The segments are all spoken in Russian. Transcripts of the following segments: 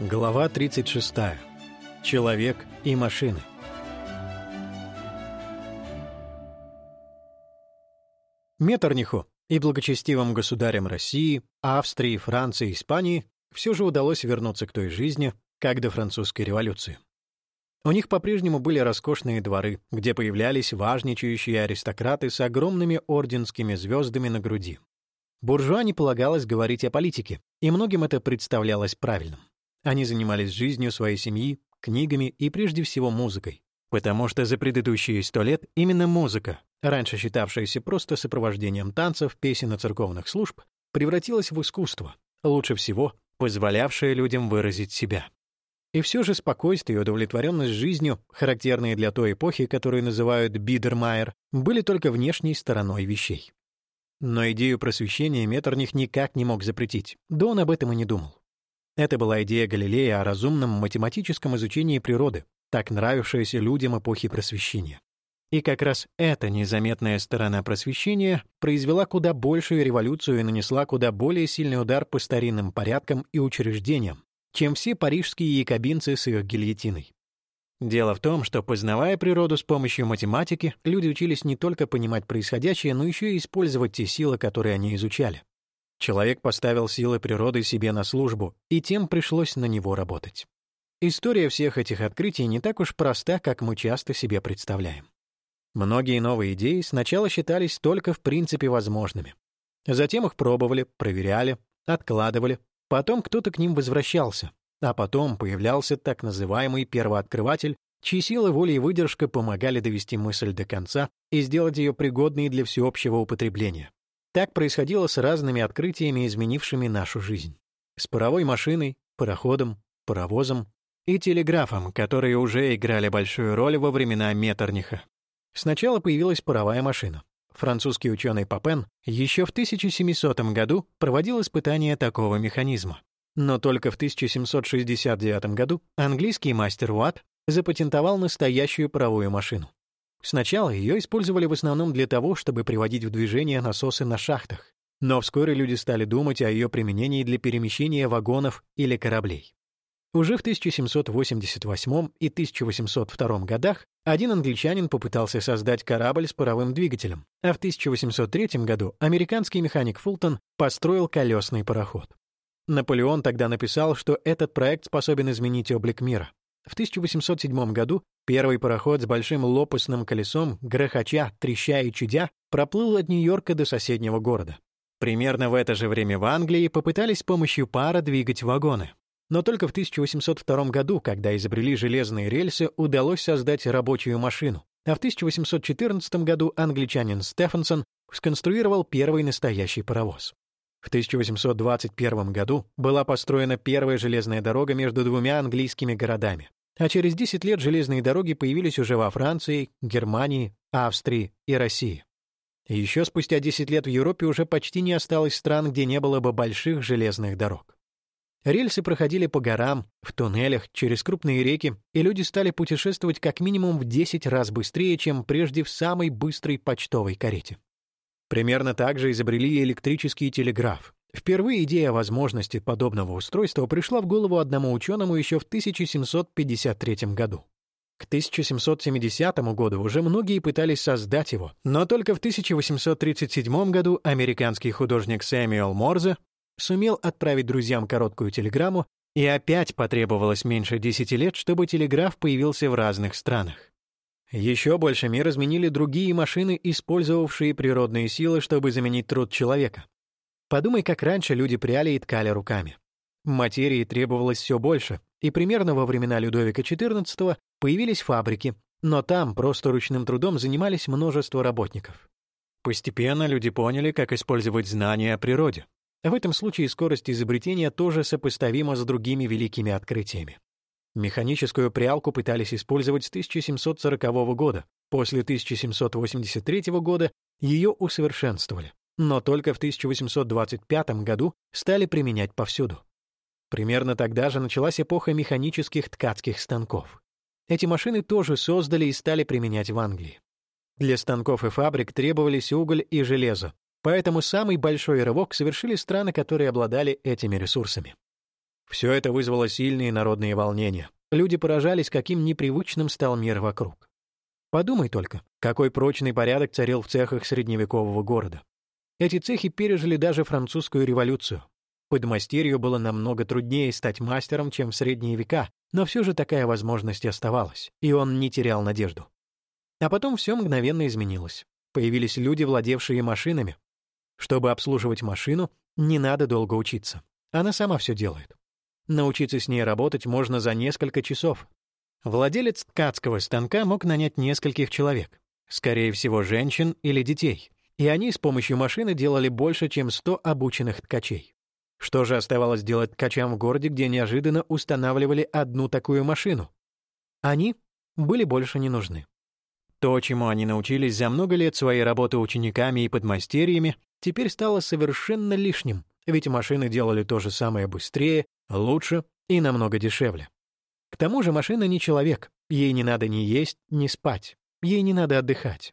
Глава 36. Человек и машины. Меттерниху и благочестивым государям России, Австрии, Франции Испании все же удалось вернуться к той жизни, как до французской революции. У них по-прежнему были роскошные дворы, где появлялись важничающие аристократы с огромными орденскими звездами на груди. Буржуа не полагалось говорить о политике, и многим это представлялось правильным. Они занимались жизнью своей семьи, книгами и прежде всего музыкой, потому что за предыдущие сто лет именно музыка, раньше считавшаяся просто сопровождением танцев, песен и церковных служб, превратилась в искусство, лучше всего позволявшее людям выразить себя. И все же спокойствие и удовлетворенность жизнью, характерные для той эпохи, которую называют Бидермайер, были только внешней стороной вещей. Но идею просвещения Меттерних никак не мог запретить, да он об этом и не думал. Это была идея Галилея о разумном математическом изучении природы, так нравившаяся людям эпохи Просвещения. И как раз эта незаметная сторона просвещения произвела куда большую революцию и нанесла куда более сильный удар по старинным порядкам и учреждениям, чем все парижские якобинцы с их гильотиной. Дело в том, что, познавая природу с помощью математики, люди учились не только понимать происходящее, но еще и использовать те силы, которые они изучали. Человек поставил силы природы себе на службу, и тем пришлось на него работать. История всех этих открытий не так уж проста, как мы часто себе представляем. Многие новые идеи сначала считались только в принципе возможными. Затем их пробовали, проверяли, откладывали, потом кто-то к ним возвращался, а потом появлялся так называемый первооткрыватель, чьи силы воли и выдержка помогали довести мысль до конца и сделать ее пригодной для всеобщего употребления. Так происходило с разными открытиями, изменившими нашу жизнь. С паровой машиной, пароходом, паровозом и телеграфом, которые уже играли большую роль во времена Меттерниха. Сначала появилась паровая машина. Французский ученый Папен еще в 1700 году проводил испытания такого механизма. Но только в 1769 году английский мастер Уатт запатентовал настоящую паровую машину. Сначала ее использовали в основном для того, чтобы приводить в движение насосы на шахтах, но вскоре люди стали думать о ее применении для перемещения вагонов или кораблей. Уже в 1788 и 1802 годах один англичанин попытался создать корабль с паровым двигателем, а в 1803 году американский механик Фултон построил колесный пароход. Наполеон тогда написал, что этот проект способен изменить облик мира. В 1807 году первый пароход с большим лопастным колесом, грохоча, треща и чудя, проплыл от Нью-Йорка до соседнего города. Примерно в это же время в Англии попытались с помощью пара двигать вагоны. Но только в 1802 году, когда изобрели железные рельсы, удалось создать рабочую машину. А в 1814 году англичанин Стефансон сконструировал первый настоящий паровоз. В 1821 году была построена первая железная дорога между двумя английскими городами, а через 10 лет железные дороги появились уже во Франции, Германии, Австрии и России. еще спустя 10 лет в Европе уже почти не осталось стран, где не было бы больших железных дорог. Рельсы проходили по горам, в туннелях, через крупные реки, и люди стали путешествовать как минимум в 10 раз быстрее, чем прежде в самой быстрой почтовой карете. Примерно так же изобрели электрический телеграф. Впервые идея возможности подобного устройства пришла в голову одному ученому еще в 1753 году. К 1770 году уже многие пытались создать его, но только в 1837 году американский художник Сэмюэл Морзе сумел отправить друзьям короткую телеграмму, и опять потребовалось меньше 10 лет, чтобы телеграф появился в разных странах. Еще больше мир изменили другие машины, использовавшие природные силы, чтобы заменить труд человека. Подумай, как раньше люди пряли и ткали руками. Материи требовалось все больше, и примерно во времена Людовика XIV появились фабрики, но там просто ручным трудом занимались множество работников. Постепенно люди поняли, как использовать знания о природе. В этом случае скорость изобретения тоже сопоставима с другими великими открытиями. Механическую прялку пытались использовать с 1740 года. После 1783 года ее усовершенствовали, но только в 1825 году стали применять повсюду. Примерно тогда же началась эпоха механических ткацких станков. Эти машины тоже создали и стали применять в Англии. Для станков и фабрик требовались уголь и железо, поэтому самый большой рывок совершили страны, которые обладали этими ресурсами. Все это вызвало сильные народные волнения. Люди поражались, каким непривычным стал мир вокруг. Подумай только, какой прочный порядок царил в цехах средневекового города. Эти цехи пережили даже французскую революцию. Подмастерью было намного труднее стать мастером, чем в средние века, но все же такая возможность оставалась, и он не терял надежду. А потом все мгновенно изменилось. Появились люди, владевшие машинами. Чтобы обслуживать машину, не надо долго учиться. Она сама все делает. Научиться с ней работать можно за несколько часов. Владелец ткацкого станка мог нанять нескольких человек, скорее всего, женщин или детей, и они с помощью машины делали больше, чем 100 обученных ткачей. Что же оставалось делать ткачам в городе, где неожиданно устанавливали одну такую машину? Они были больше не нужны. То, чему они научились за много лет своей работы учениками и подмастерьями, теперь стало совершенно лишним, ведь машины делали то же самое быстрее, лучше и намного дешевле. К тому же машина не человек, ей не надо ни есть, ни спать, ей не надо отдыхать.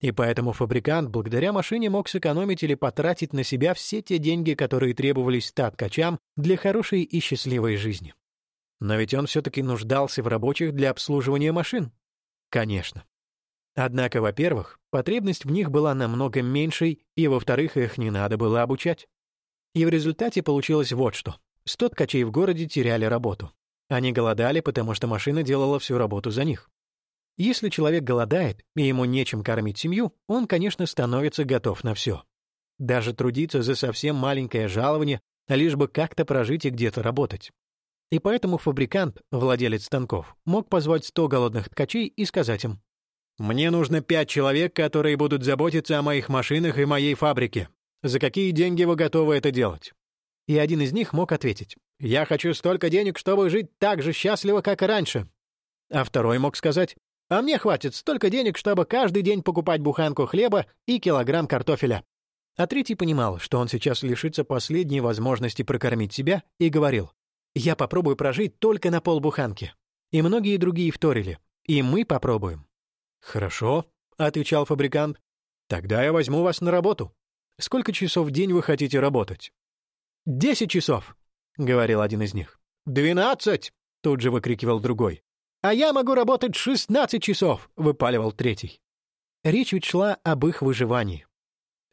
И поэтому фабрикант благодаря машине мог сэкономить или потратить на себя все те деньги, которые требовались ткачам для хорошей и счастливой жизни. Но ведь он все-таки нуждался в рабочих для обслуживания машин. Конечно. Однако, во-первых, потребность в них была намного меньшей, и, во-вторых, их не надо было обучать. И в результате получилось вот что. Сто ткачей в городе теряли работу. Они голодали, потому что машина делала всю работу за них. Если человек голодает, и ему нечем кормить семью, он, конечно, становится готов на все. Даже трудиться за совсем маленькое жалование, лишь бы как-то прожить и где-то работать. И поэтому фабрикант, владелец станков, мог позвать 100 голодных ткачей и сказать им, «Мне нужно пять человек, которые будут заботиться о моих машинах и моей фабрике. За какие деньги вы готовы это делать?» И один из них мог ответить, «Я хочу столько денег, чтобы жить так же счастливо, как и раньше». А второй мог сказать, «А мне хватит столько денег, чтобы каждый день покупать буханку хлеба и килограмм картофеля». А третий понимал, что он сейчас лишится последней возможности прокормить себя, и говорил, «Я попробую прожить только на полбуханки». И многие другие вторили, «И мы попробуем». «Хорошо», — отвечал фабрикант. «Тогда я возьму вас на работу. Сколько часов в день вы хотите работать?» «Десять часов», — говорил один из них. «Двенадцать!» — тут же выкрикивал другой. «А я могу работать шестнадцать часов!» — выпаливал третий. Речь ведь шла об их выживании.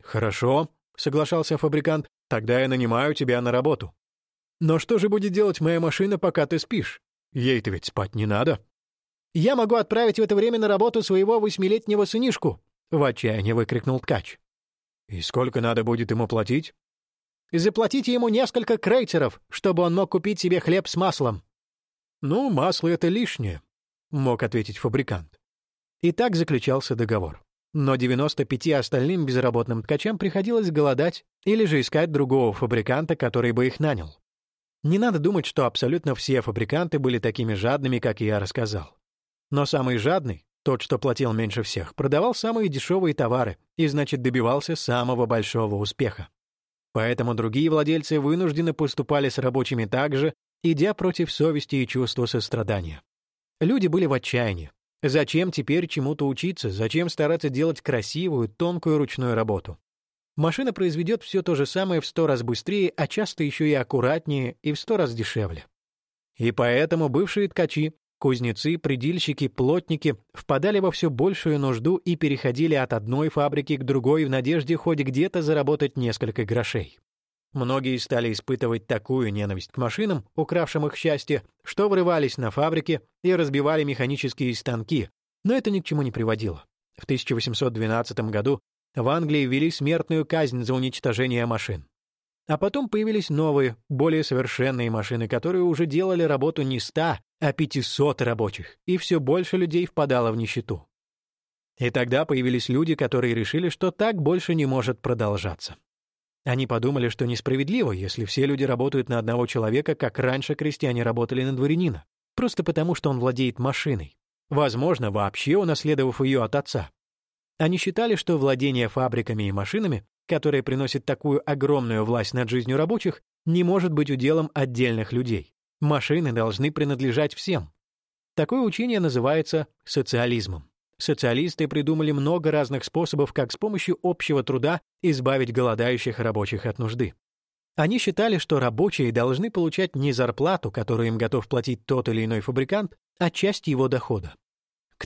«Хорошо», — соглашался фабрикант, — «тогда я нанимаю тебя на работу». «Но что же будет делать моя машина, пока ты спишь? Ей-то ведь спать не надо». «Я могу отправить в это время на работу своего восьмилетнего сынишку!» — в отчаянии выкрикнул ткач. «И сколько надо будет ему платить?» «Заплатите ему несколько крейцеров, чтобы он мог купить себе хлеб с маслом». «Ну, масло — это лишнее», — мог ответить фабрикант. И так заключался договор. Но 95 остальным безработным ткачам приходилось голодать или же искать другого фабриканта, который бы их нанял. Не надо думать, что абсолютно все фабриканты были такими жадными, как я рассказал. Но самый жадный, тот, что платил меньше всех, продавал самые дешевые товары и, значит, добивался самого большого успеха. Поэтому другие владельцы вынуждены поступали с рабочими так же, идя против совести и чувства сострадания. Люди были в отчаянии. Зачем теперь чему-то учиться? Зачем стараться делать красивую, тонкую ручную работу? Машина произведет все то же самое в сто раз быстрее, а часто еще и аккуратнее и в сто раз дешевле. И поэтому бывшие ткачи Кузнецы, предельщики, плотники впадали во все большую нужду и переходили от одной фабрики к другой в надежде хоть где-то заработать несколько грошей. Многие стали испытывать такую ненависть к машинам, укравшим их счастье, что врывались на фабрики и разбивали механические станки, но это ни к чему не приводило. В 1812 году в Англии ввели смертную казнь за уничтожение машин. А потом появились новые, более совершенные машины, которые уже делали работу не 100, а 500 рабочих, и все больше людей впадало в нищету. И тогда появились люди, которые решили, что так больше не может продолжаться. Они подумали, что несправедливо, если все люди работают на одного человека, как раньше крестьяне работали на дворянина, просто потому что он владеет машиной, возможно, вообще унаследовав ее от отца. Они считали, что владение фабриками и машинами, которое приносит такую огромную власть над жизнью рабочих, не может быть уделом отдельных людей. Машины должны принадлежать всем. Такое учение называется социализмом. Социалисты придумали много разных способов, как с помощью общего труда избавить голодающих рабочих от нужды. Они считали, что рабочие должны получать не зарплату, которую им готов платить тот или иной фабрикант, а часть его дохода.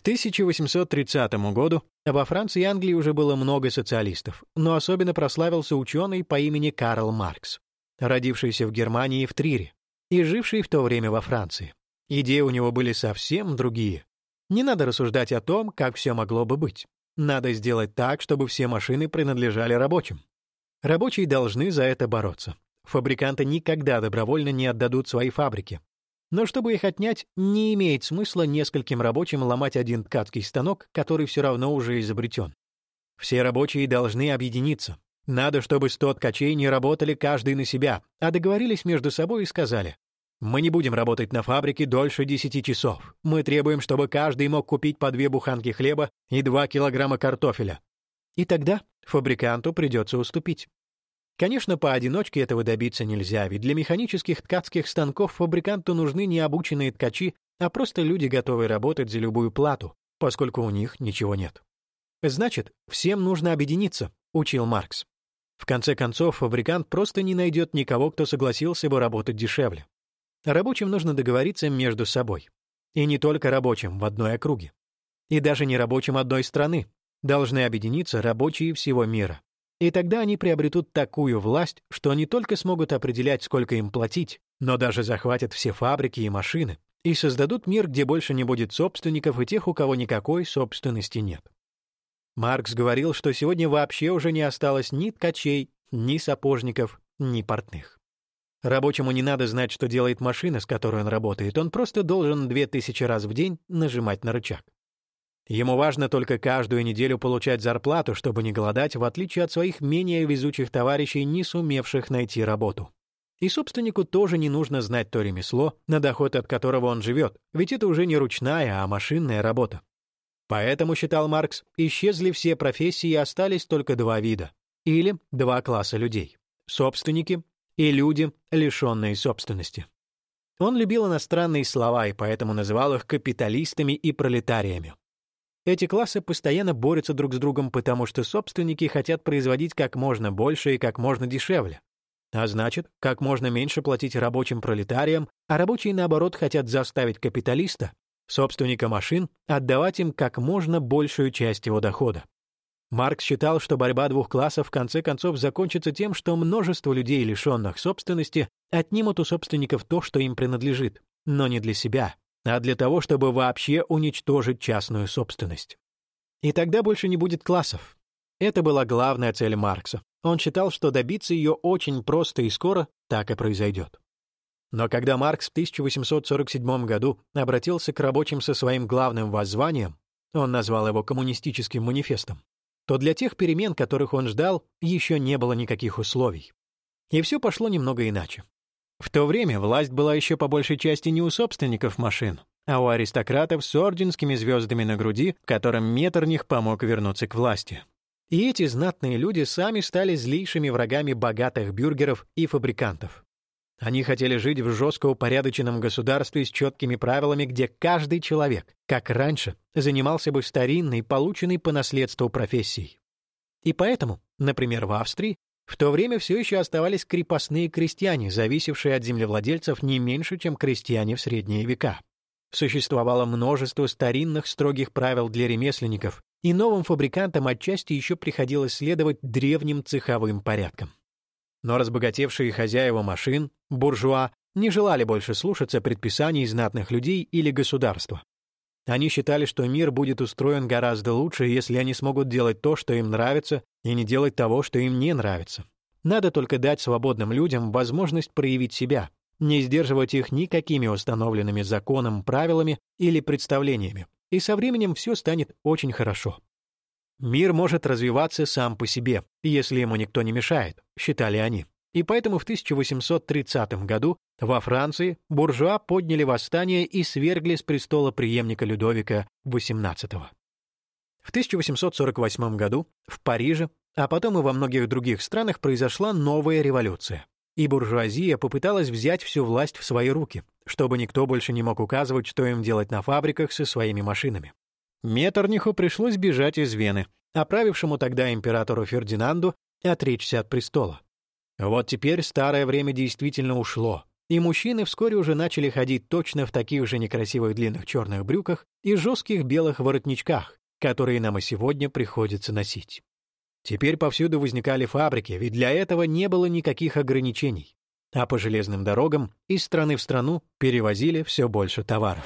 К 1830 году во Франции и Англии уже было много социалистов, но особенно прославился ученый по имени Карл Маркс, родившийся в Германии в Трире и живший в то время во Франции. Идеи у него были совсем другие. Не надо рассуждать о том, как все могло бы быть. Надо сделать так, чтобы все машины принадлежали рабочим. Рабочие должны за это бороться. Фабриканты никогда добровольно не отдадут свои фабрики. Но чтобы их отнять, не имеет смысла нескольким рабочим ломать один ткацкий станок, который все равно уже изобретен. Все рабочие должны объединиться. Надо, чтобы сто ткачей не работали каждый на себя, а договорились между собой и сказали, «Мы не будем работать на фабрике дольше 10 часов. Мы требуем, чтобы каждый мог купить по две буханки хлеба и два килограмма картофеля. И тогда фабриканту придется уступить. Конечно, поодиночке этого добиться нельзя, ведь для механических ткацких станков фабриканту нужны не обученные ткачи, а просто люди, готовые работать за любую плату, поскольку у них ничего нет. Значит, всем нужно объединиться, учил Маркс. В конце концов, фабрикант просто не найдет никого, кто согласился бы работать дешевле. Рабочим нужно договориться между собой. И не только рабочим в одной округе. И даже не рабочим одной страны, должны объединиться рабочие всего мира. И тогда они приобретут такую власть, что не только смогут определять, сколько им платить, но даже захватят все фабрики и машины и создадут мир, где больше не будет собственников и тех, у кого никакой собственности нет. Маркс говорил, что сегодня вообще уже не осталось ни ткачей, ни сапожников, ни портных. Рабочему не надо знать, что делает машина, с которой он работает, он просто должен две тысячи раз в день нажимать на рычаг. Ему важно только каждую неделю получать зарплату, чтобы не голодать, в отличие от своих менее везучих товарищей, не сумевших найти работу. И собственнику тоже не нужно знать то ремесло, на доход от которого он живет, ведь это уже не ручная, а машинная работа. Поэтому, считал Маркс, исчезли все профессии и остались только два вида. Или два класса людей. Собственники и люди, лишенные собственности. Он любил иностранные слова и поэтому называл их капиталистами и пролетариями. Эти классы постоянно борются друг с другом, потому что собственники хотят производить как можно больше и как можно дешевле. А значит, как можно меньше платить рабочим пролетариям, а рабочие, наоборот, хотят заставить капиталиста, собственника машин, отдавать им как можно большую часть его дохода. Маркс считал, что борьба двух классов в конце концов закончится тем, что множество людей, лишенных собственности, отнимут у собственников то, что им принадлежит, но не для себя, а для того, чтобы вообще уничтожить частную собственность. И тогда больше не будет классов. Это была главная цель Маркса. Он считал, что добиться ее очень просто и скоро так и произойдет. Но когда Маркс в 1847 году обратился к рабочим со своим главным воззванием, он назвал его коммунистическим манифестом, то для тех перемен, которых он ждал, еще не было никаких условий. И все пошло немного иначе. В то время власть была еще по большей части не у собственников машин, а у аристократов с орденскими звездами на груди, которым Меттерних помог вернуться к власти. И эти знатные люди сами стали злейшими врагами богатых бюргеров и фабрикантов. Они хотели жить в жестко упорядоченном государстве с четкими правилами, где каждый человек, как раньше, занимался бы старинной, полученной по наследству профессией. И поэтому, например, в Австрии в то время все еще оставались крепостные крестьяне, зависевшие от землевладельцев не меньше, чем крестьяне в средние века. Существовало множество старинных строгих правил для ремесленников, и новым фабрикантам отчасти еще приходилось следовать древним цеховым порядкам. Но разбогатевшие хозяева машин, буржуа, не желали больше слушаться предписаний знатных людей или государства. Они считали, что мир будет устроен гораздо лучше, если они смогут делать то, что им нравится, и не делать того, что им не нравится. Надо только дать свободным людям возможность проявить себя, не сдерживать их никакими установленными законом, правилами или представлениями, и со временем все станет очень хорошо. Мир может развиваться сам по себе, если ему никто не мешает, считали они. И поэтому в 1830 году во Франции буржуа подняли восстание и свергли с престола преемника Людовика XVIII. В 1848 году в Париже, а потом и во многих других странах произошла новая революция. И буржуазия попыталась взять всю власть в свои руки, чтобы никто больше не мог указывать, что им делать на фабриках со своими машинами. Меттерниху пришлось бежать из Вены, оправившему тогда императору Фердинанду отречься от престола. Вот теперь старое время действительно ушло, и мужчины вскоре уже начали ходить точно в таких же некрасивых длинных черных брюках и жестких белых воротничках, которые нам и сегодня приходится носить. Теперь повсюду возникали фабрики, ведь для этого не было никаких ограничений. А по железным дорогам из страны в страну перевозили все больше товаров.